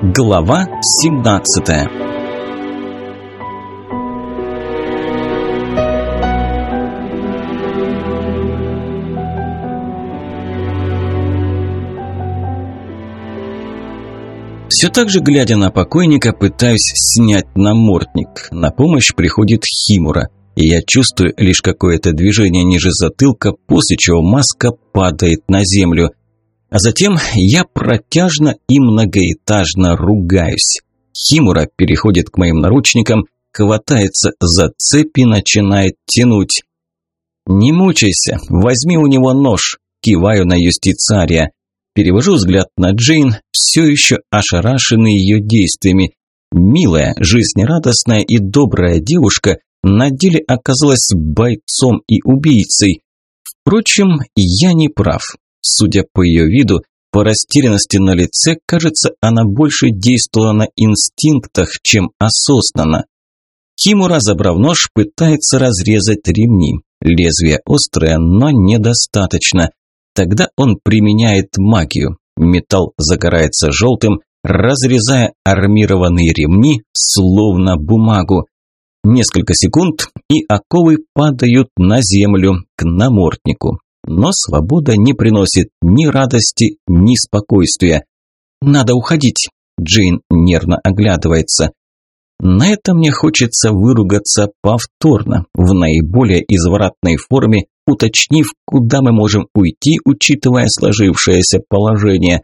Глава 17 Все так же, глядя на покойника, пытаюсь снять намордник. На помощь приходит Химура, и я чувствую лишь какое-то движение ниже затылка, после чего маска падает на землю. А затем я протяжно и многоэтажно ругаюсь. Химура переходит к моим наручникам, хватается за цепи, начинает тянуть. «Не мучайся, возьми у него нож», – киваю на юстицария. Перевожу взгляд на Джейн, все еще ошарашенный ее действиями. Милая, жизнерадостная и добрая девушка на деле оказалась бойцом и убийцей. Впрочем, я не прав. Судя по ее виду, по растерянности на лице, кажется, она больше действовала на инстинктах, чем осознанно. Кимура, забрав нож, пытается разрезать ремни. Лезвие острое, но недостаточно. Тогда он применяет магию. Металл загорается желтым, разрезая армированные ремни, словно бумагу. Несколько секунд, и оковы падают на землю, к наморднику но свобода не приносит ни радости, ни спокойствия. «Надо уходить», – Джейн нервно оглядывается. На это мне хочется выругаться повторно, в наиболее извратной форме, уточнив, куда мы можем уйти, учитывая сложившееся положение.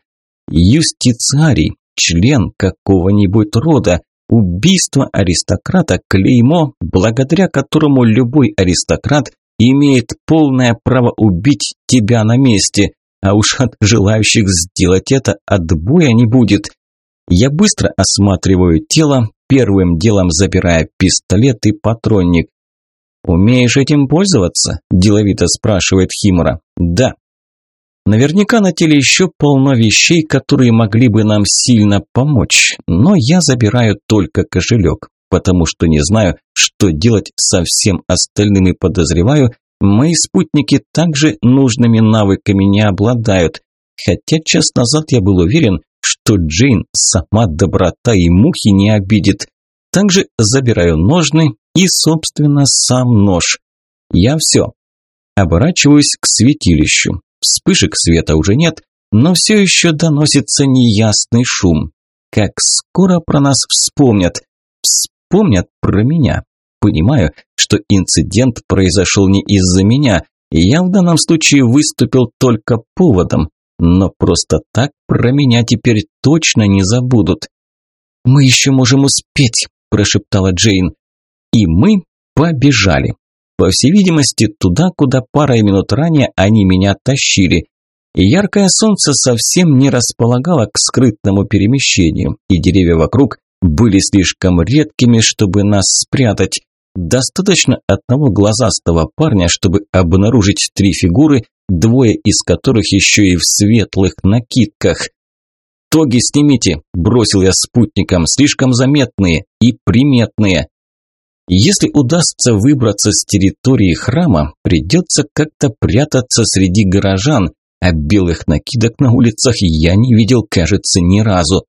Юстициарий, член какого-нибудь рода, убийство аристократа – клеймо, благодаря которому любой аристократ имеет полное право убить тебя на месте, а уж от желающих сделать это отбоя не будет. Я быстро осматриваю тело, первым делом забирая пистолет и патронник. «Умеешь этим пользоваться?» – деловито спрашивает Химура. «Да». Наверняка на теле еще полно вещей, которые могли бы нам сильно помочь, но я забираю только кошелек потому что не знаю, что делать со всем остальным и подозреваю, мои спутники также нужными навыками не обладают. Хотя час назад я был уверен, что Джейн сама доброта и мухи не обидит. Также забираю ножны и, собственно, сам нож. Я все. Оборачиваюсь к святилищу. Вспышек света уже нет, но все еще доносится неясный шум. Как скоро про нас вспомнят помнят про меня. Понимаю, что инцидент произошел не из-за меня, и я в данном случае выступил только поводом, но просто так про меня теперь точно не забудут. «Мы еще можем успеть», – прошептала Джейн. И мы побежали. По всей видимости, туда, куда парой минут ранее они меня тащили. И яркое солнце совсем не располагало к скрытному перемещению, и деревья вокруг были слишком редкими, чтобы нас спрятать. Достаточно одного глазастого парня, чтобы обнаружить три фигуры, двое из которых еще и в светлых накидках. «Тоги снимите!» – бросил я спутникам, слишком заметные и приметные. Если удастся выбраться с территории храма, придется как-то прятаться среди горожан, а белых накидок на улицах я не видел, кажется, ни разу.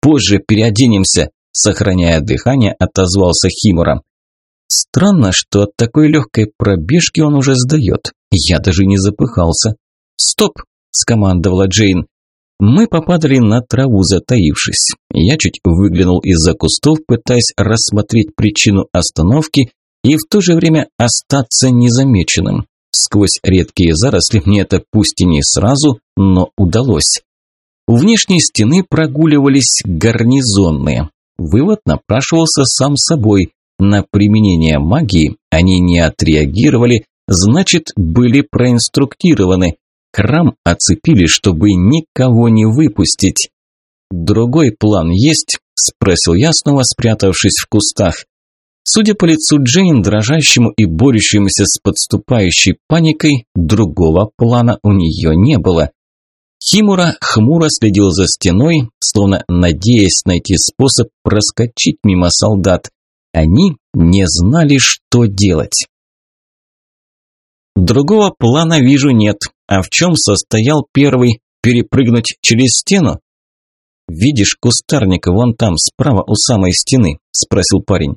Позже переоденемся, сохраняя дыхание, отозвался Химура. Странно, что от такой легкой пробежки он уже сдает. Я даже не запыхался. «Стоп!» – скомандовала Джейн. Мы попадали на траву, затаившись. Я чуть выглянул из-за кустов, пытаясь рассмотреть причину остановки и в то же время остаться незамеченным. Сквозь редкие заросли мне это пусть и не сразу, но удалось. У внешней стены прогуливались гарнизонные. Вывод напрашивался сам собой. На применение магии они не отреагировали, значит, были проинструктированы. Храм оцепили, чтобы никого не выпустить. «Другой план есть?» – спросил я, снова спрятавшись в кустах. Судя по лицу Джейн, дрожащему и борющемуся с подступающей паникой, другого плана у нее не было. Химура хмуро следил за стеной, словно надеясь найти способ проскочить мимо солдат. Они не знали, что делать. Другого плана вижу нет. А в чем состоял первый? Перепрыгнуть через стену? «Видишь кустарник вон там, справа у самой стены?» – спросил парень.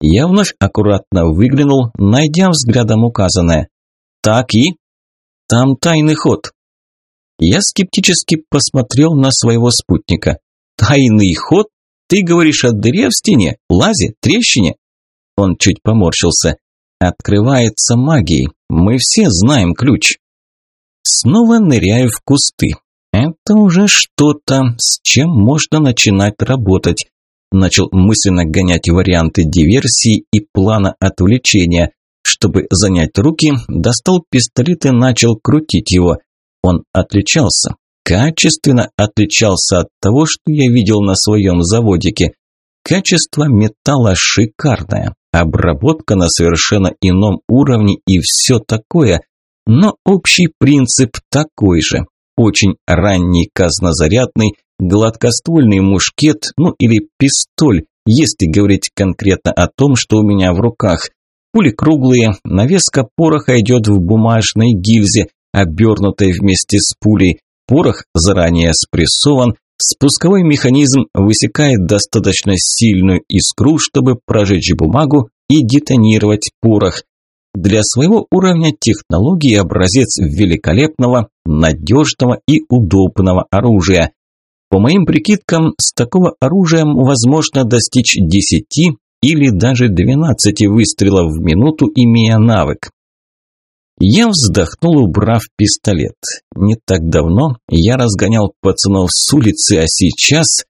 Я вновь аккуратно выглянул, найдя взглядом указанное. «Так и?» «Там тайный ход». Я скептически посмотрел на своего спутника. «Тайный ход? Ты говоришь о дыре в стене, лазе, трещине?» Он чуть поморщился. «Открывается магией. Мы все знаем ключ». Снова ныряю в кусты. Это уже что-то, с чем можно начинать работать. Начал мысленно гонять варианты диверсии и плана отвлечения. Чтобы занять руки, достал пистолет и начал крутить его. Он отличался. Качественно отличался от того, что я видел на своем заводике. Качество металла шикарное, обработка на совершенно ином уровне и все такое, но общий принцип такой же. Очень ранний казнозарядный, гладкоствольный мушкет, ну или пистоль, если говорить конкретно о том, что у меня в руках. Пули круглые, навеска пороха идет в бумажной гильзе, обернутой вместе с пулей. Порох заранее спрессован, спусковой механизм высекает достаточно сильную искру, чтобы прожечь бумагу и детонировать порох. Для своего уровня технологии образец великолепного, надежного и удобного оружия. По моим прикидкам, с такого оружия возможно достичь 10 или даже 12 выстрелов в минуту, имея навык. Я вздохнул, убрав пистолет. Не так давно я разгонял пацанов с улицы, а сейчас...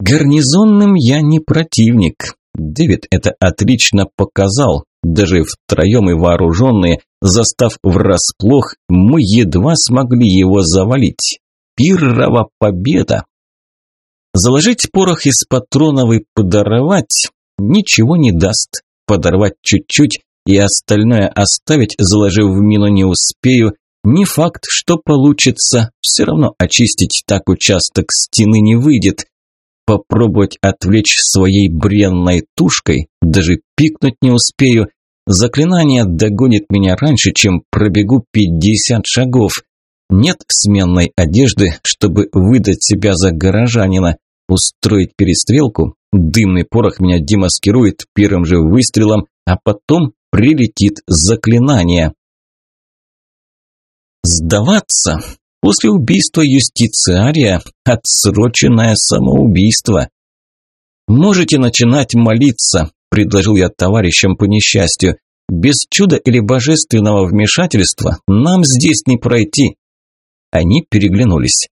Гарнизонным я не противник. Дэвид это отлично показал. Даже втроем и вооруженные, застав врасплох, мы едва смогли его завалить. Пиррова победа! Заложить порох из патронов и подорвать ничего не даст. Подорвать чуть-чуть и остальное оставить, заложив в мину не успею. Не факт, что получится, все равно очистить так участок стены не выйдет. Попробовать отвлечь своей бренной тушкой, даже пикнуть не успею. Заклинание догонит меня раньше, чем пробегу 50 шагов. Нет сменной одежды, чтобы выдать себя за горожанина. Устроить перестрелку? Дымный порох меня демаскирует первым же выстрелом, а потом прилетит заклинание. Сдаваться после убийства юстициария – отсроченное самоубийство. «Можете начинать молиться», – предложил я товарищам по несчастью. «Без чуда или божественного вмешательства нам здесь не пройти». Они переглянулись.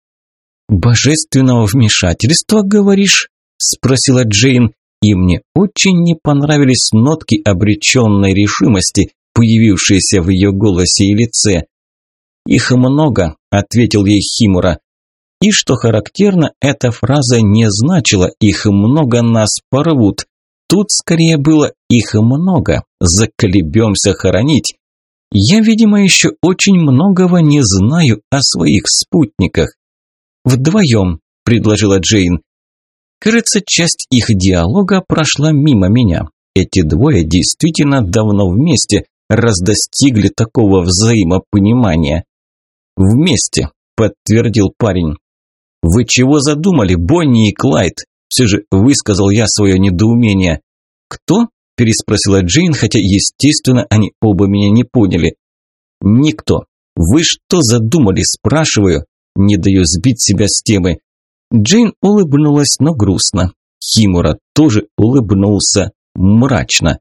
«Божественного вмешательства, говоришь?» – спросила Джейн, и мне очень не понравились нотки обреченной решимости, появившиеся в ее голосе и лице. «Их много», – ответил ей Химура. И что характерно, эта фраза не значила «их много, нас порвут». Тут скорее было «их много, заколебемся хоронить». Я, видимо, еще очень многого не знаю о своих спутниках. «Вдвоем», – предложила Джейн. Кажется, часть их диалога прошла мимо меня. Эти двое действительно давно вместе, раз достигли такого взаимопонимания. «Вместе», – подтвердил парень. «Вы чего задумали, Бонни и Клайд?» Все же высказал я свое недоумение. «Кто?» – переспросила Джейн, хотя, естественно, они оба меня не поняли. «Никто. Вы что задумали?» – спрашиваю. Не даю сбить себя с темы. Джейн улыбнулась, но грустно. Химура тоже улыбнулся мрачно.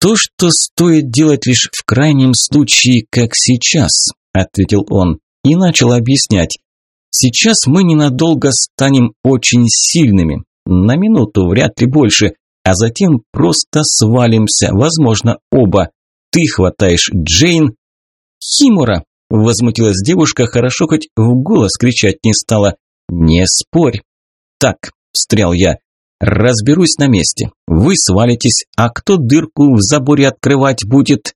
«То, что стоит делать лишь в крайнем случае, как сейчас», – ответил он и начал объяснять. «Сейчас мы ненадолго станем очень сильными, на минуту, вряд ли больше, а затем просто свалимся, возможно, оба. Ты хватаешь Джейн...» «Химура!» – возмутилась девушка, хорошо хоть в голос кричать не стала. «Не спорь!» «Так», – встрял я, – «разберусь на месте. Вы свалитесь, а кто дырку в заборе открывать будет?»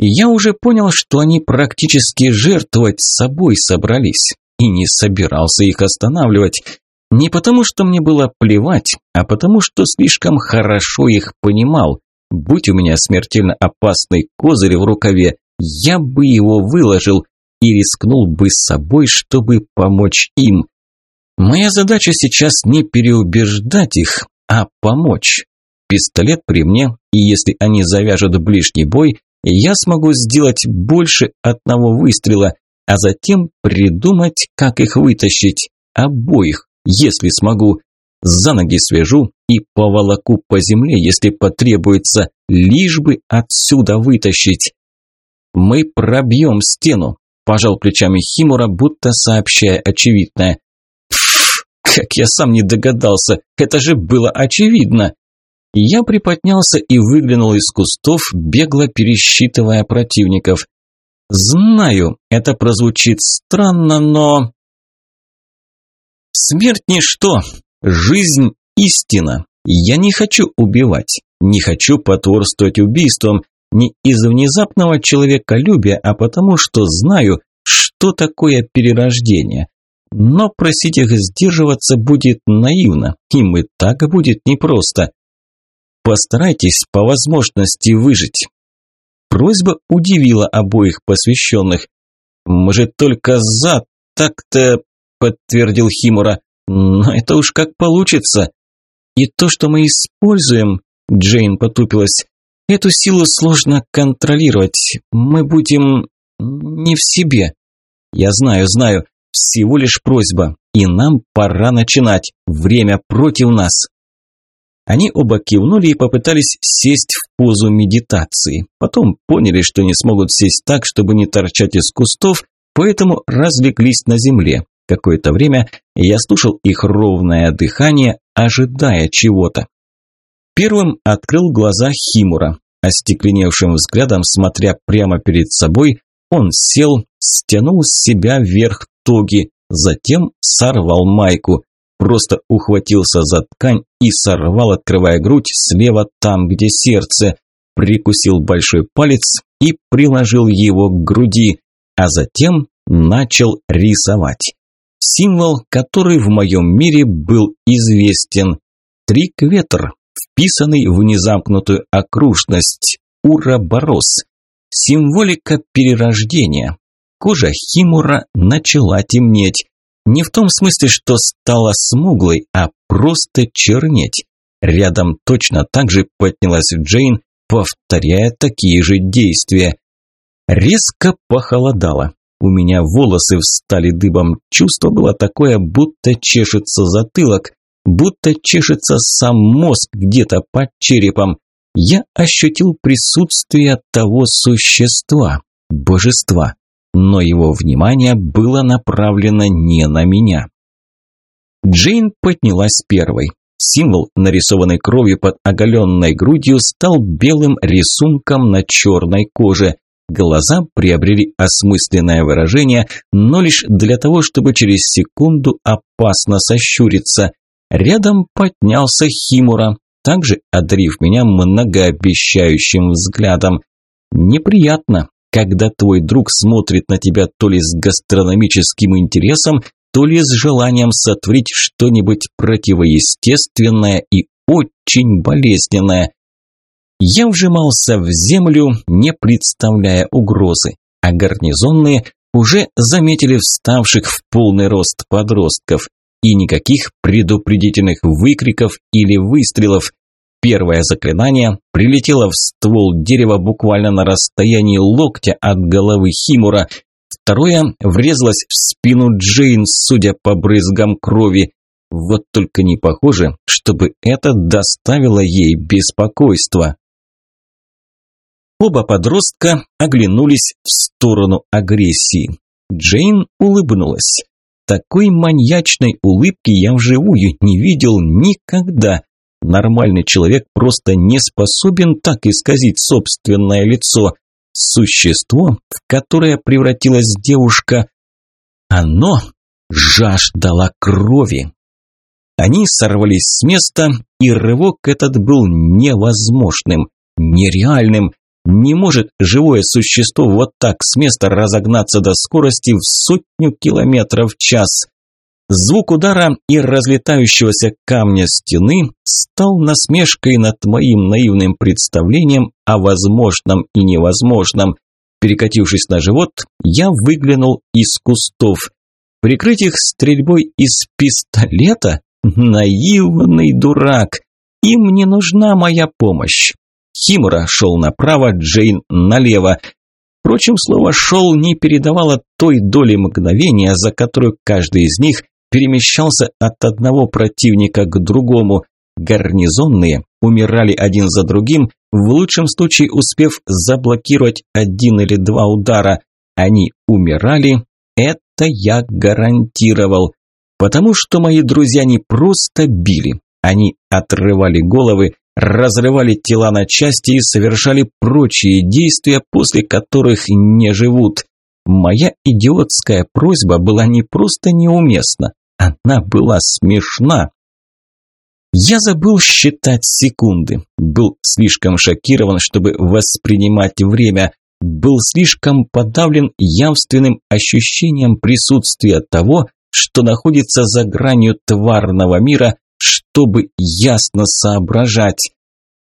Я уже понял, что они практически жертвовать собой собрались, и не собирался их останавливать. Не потому, что мне было плевать, а потому, что слишком хорошо их понимал. Будь у меня смертельно опасный козырь в рукаве, я бы его выложил и рискнул бы с собой, чтобы помочь им. Моя задача сейчас не переубеждать их, а помочь. Пистолет при мне, и если они завяжут ближний бой, я смогу сделать больше одного выстрела, а затем придумать, как их вытащить. Обоих, если смогу. За ноги свяжу и поволоку по земле, если потребуется, лишь бы отсюда вытащить. Мы пробьем стену, пожал плечами Химура, будто сообщая очевидное. Как я сам не догадался, это же было очевидно. Я приподнялся и выглянул из кустов, бегло пересчитывая противников. Знаю, это прозвучит странно, но... Смерть ничто, жизнь истина. Я не хочу убивать, не хочу потворствовать убийствам, не из внезапного человеколюбия, а потому что знаю, что такое перерождение. Но просить их сдерживаться будет наивно, им и так будет непросто. Постарайтесь по возможности выжить. Просьба удивила обоих посвященных. «Мы же только за, так-то», – подтвердил Химура. «Но это уж как получится». «И то, что мы используем», – Джейн потупилась, – «эту силу сложно контролировать. Мы будем не в себе». «Я знаю, знаю. Всего лишь просьба. И нам пора начинать. Время против нас». Они оба кивнули и попытались сесть в позу медитации. Потом поняли, что не смогут сесть так, чтобы не торчать из кустов, поэтому разлеглись на земле. Какое-то время я слушал их ровное дыхание, ожидая чего-то. Первым открыл глаза Химура. Остекленевшим взглядом, смотря прямо перед собой, он сел, стянул с себя вверх тоги, затем сорвал майку просто ухватился за ткань и сорвал, открывая грудь слева там, где сердце, прикусил большой палец и приложил его к груди, а затем начал рисовать. Символ, который в моем мире был известен. Трикветр, вписанный в незамкнутую окружность, уроборос. Символика перерождения. Кожа Химура начала темнеть. Не в том смысле, что стала смуглой, а просто чернеть. Рядом точно так же поднялась Джейн, повторяя такие же действия. Резко похолодало. У меня волосы встали дыбом. Чувство было такое, будто чешется затылок, будто чешется сам мозг где-то под черепом. Я ощутил присутствие того существа, божества но его внимание было направлено не на меня. Джейн поднялась первой. Символ, нарисованный кровью под оголенной грудью, стал белым рисунком на черной коже. Глаза приобрели осмысленное выражение, но лишь для того, чтобы через секунду опасно сощуриться. Рядом поднялся Химура, также одарив меня многообещающим взглядом. Неприятно, когда твой друг смотрит на тебя то ли с гастрономическим интересом, то ли с желанием сотворить что-нибудь противоестественное и очень болезненное. Я вжимался в землю, не представляя угрозы, а гарнизонные уже заметили вставших в полный рост подростков и никаких предупредительных выкриков или выстрелов. Первое заклинание прилетело в ствол дерева буквально на расстоянии локтя от головы Химура. Второе врезалось в спину Джейн, судя по брызгам крови. Вот только не похоже, чтобы это доставило ей беспокойство. Оба подростка оглянулись в сторону агрессии. Джейн улыбнулась. Такой маньячной улыбки я вживую не видел никогда. Нормальный человек просто не способен так исказить собственное лицо. Существо, в которое превратилась девушка, оно жаждало крови. Они сорвались с места, и рывок этот был невозможным, нереальным. Не может живое существо вот так с места разогнаться до скорости в сотню километров в час. Звук удара и разлетающегося камня стены стал насмешкой над моим наивным представлением о возможном и невозможном. Перекатившись на живот, я выглянул из кустов. Прикрыть их стрельбой из пистолета? Наивный дурак! Им не нужна моя помощь. Химура шел направо, Джейн налево. Впрочем, слово «шел» не передавало той доли мгновения, за которую каждый из них перемещался от одного противника к другому. Гарнизонные умирали один за другим, в лучшем случае успев заблокировать один или два удара. Они умирали, это я гарантировал. Потому что мои друзья не просто били, они отрывали головы, разрывали тела на части и совершали прочие действия, после которых не живут. Моя идиотская просьба была не просто неуместна, она была смешна. Я забыл считать секунды, был слишком шокирован, чтобы воспринимать время, был слишком подавлен явственным ощущением присутствия того, что находится за гранью тварного мира, чтобы ясно соображать.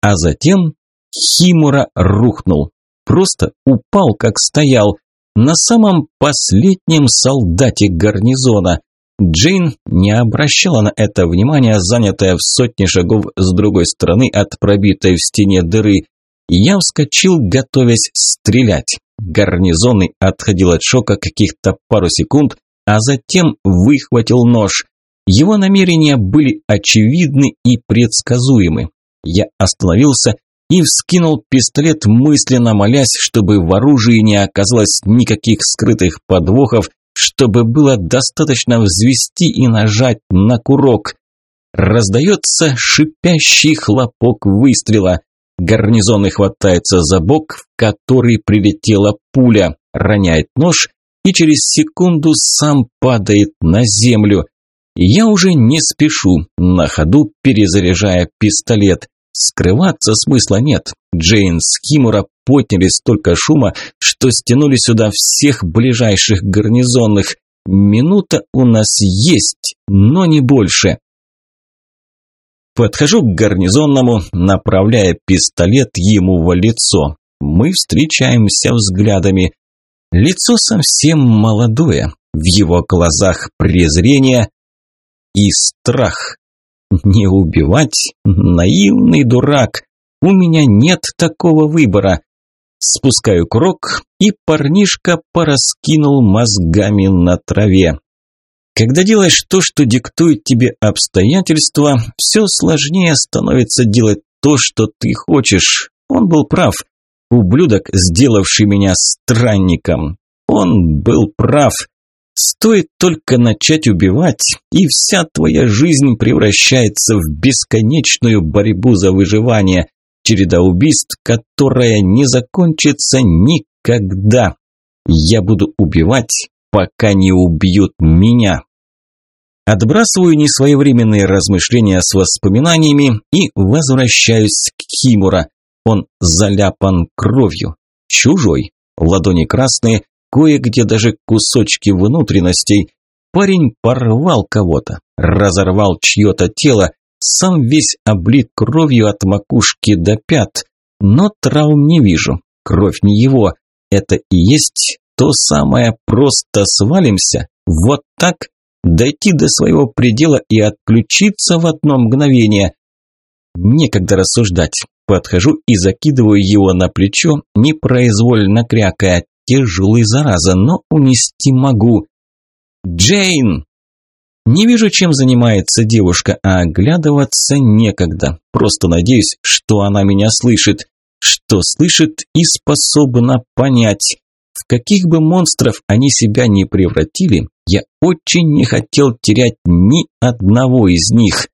А затем Химура рухнул. Просто упал, как стоял, на самом последнем солдате гарнизона. Джейн не обращала на это внимания, занятая в сотне шагов с другой стороны от пробитой в стене дыры. Я вскочил, готовясь стрелять. Гарнизонный отходил от шока каких-то пару секунд, а затем выхватил нож. Его намерения были очевидны и предсказуемы. Я остановился и вскинул пистолет, мысленно молясь, чтобы в оружии не оказалось никаких скрытых подвохов, чтобы было достаточно взвести и нажать на курок. Раздается шипящий хлопок выстрела. Гарнизонный хватается за бок, в который прилетела пуля, роняет нож и через секунду сам падает на землю. Я уже не спешу, на ходу перезаряжая пистолет. Скрываться смысла нет. Джейн с Химура подняли столько шума, что стянули сюда всех ближайших гарнизонных. Минута у нас есть, но не больше. Подхожу к гарнизонному, направляя пистолет ему в лицо. Мы встречаемся взглядами. Лицо совсем молодое, в его глазах презрение и страх. Не убивать? Наивный дурак. У меня нет такого выбора. Спускаю крок, и парнишка пораскинул мозгами на траве. Когда делаешь то, что диктует тебе обстоятельства, все сложнее становится делать то, что ты хочешь. Он был прав. Ублюдок, сделавший меня странником. Он был прав. Стоит только начать убивать, и вся твоя жизнь превращается в бесконечную борьбу за выживание, череда убийств, которая не закончится никогда. Я буду убивать, пока не убьют меня. Отбрасываю несвоевременные размышления с воспоминаниями и возвращаюсь к Химура. Он заляпан кровью. Чужой. Ладони красные, кое-где даже кусочки внутренностей. Парень порвал кого-то, разорвал чье-то тело, сам весь облит кровью от макушки до пят. Но травм не вижу, кровь не его. Это и есть то самое «просто свалимся». Вот так? Дойти до своего предела и отключиться в одно мгновение. Некогда рассуждать. Подхожу и закидываю его на плечо, непроизвольно крякая. Тяжелый, зараза, но унести могу. «Джейн!» Не вижу, чем занимается девушка, а оглядываться некогда. Просто надеюсь, что она меня слышит. Что слышит и способна понять. В каких бы монстров они себя не превратили, я очень не хотел терять ни одного из них.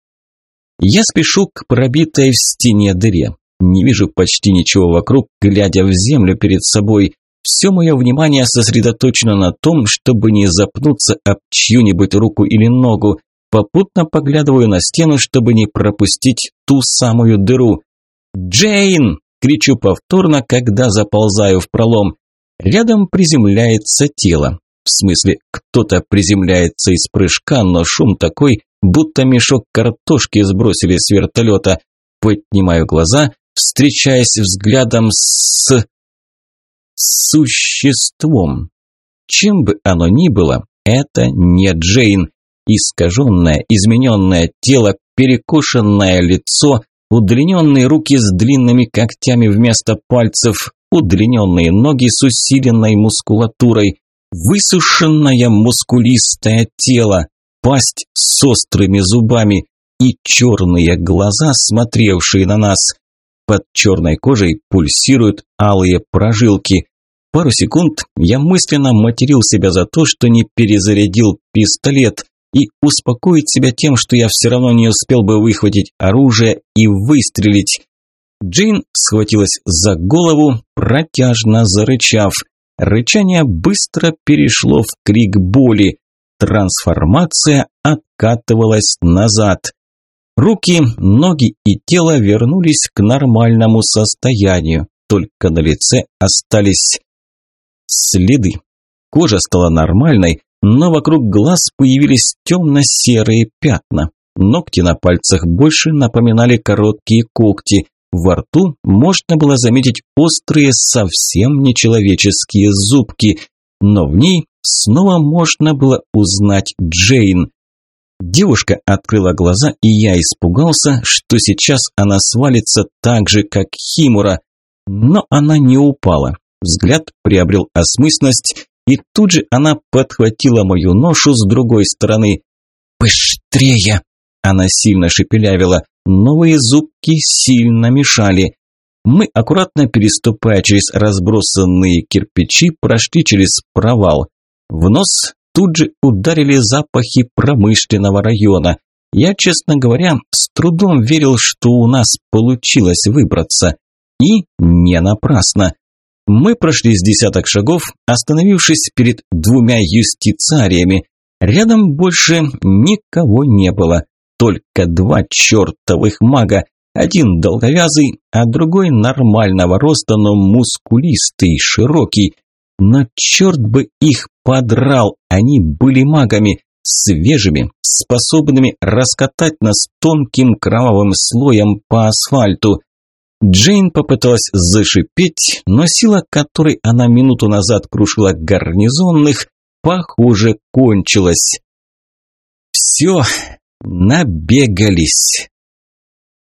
Я спешу к пробитой в стене дыре. Не вижу почти ничего вокруг, глядя в землю перед собой. Все мое внимание сосредоточено на том, чтобы не запнуться об чью-нибудь руку или ногу. Попутно поглядываю на стену, чтобы не пропустить ту самую дыру. «Джейн!» – кричу повторно, когда заползаю в пролом. Рядом приземляется тело. В смысле, кто-то приземляется из прыжка, но шум такой, будто мешок картошки сбросили с вертолета. Поднимаю глаза, встречаясь взглядом с... существом. Чем бы оно ни было, это не Джейн. Искаженное, измененное тело, перекошенное лицо, удлиненные руки с длинными когтями вместо пальцев, удлиненные ноги с усиленной мускулатурой, высушенное мускулистое тело, пасть с острыми зубами и черные глаза, смотревшие на нас. Под черной кожей пульсируют алые прожилки. Пару секунд я мысленно материл себя за то, что не перезарядил пистолет, и успокоить себя тем, что я все равно не успел бы выхватить оружие и выстрелить. Джейн схватилась за голову, протяжно зарычав. Рычание быстро перешло в крик боли. Трансформация откатывалась назад. Руки, ноги и тело вернулись к нормальному состоянию, только на лице остались следы. Кожа стала нормальной, но вокруг глаз появились темно-серые пятна. Ногти на пальцах больше напоминали короткие когти. Во рту можно было заметить острые, совсем нечеловеческие зубки, но в ней снова можно было узнать Джейн. Девушка открыла глаза, и я испугался, что сейчас она свалится так же, как Химура. Но она не упала. Взгляд приобрел осмысленность, и тут же она подхватила мою ношу с другой стороны. «Быстрее!» Она сильно шепелявила. Новые зубки сильно мешали. Мы, аккуратно переступая через разбросанные кирпичи, прошли через провал. В нос тут же ударили запахи промышленного района. Я, честно говоря, с трудом верил, что у нас получилось выбраться. И не напрасно. Мы прошли с десяток шагов, остановившись перед двумя юстицариями. Рядом больше никого не было, только два чертовых мага. Один долговязый, а другой нормального роста, но мускулистый, широкий. Но черт бы их подрал, они были магами, свежими, способными раскатать нас тонким кровавым слоем по асфальту. Джейн попыталась зашипеть, но сила, которой она минуту назад крушила гарнизонных, похоже, кончилась. Все, набегались.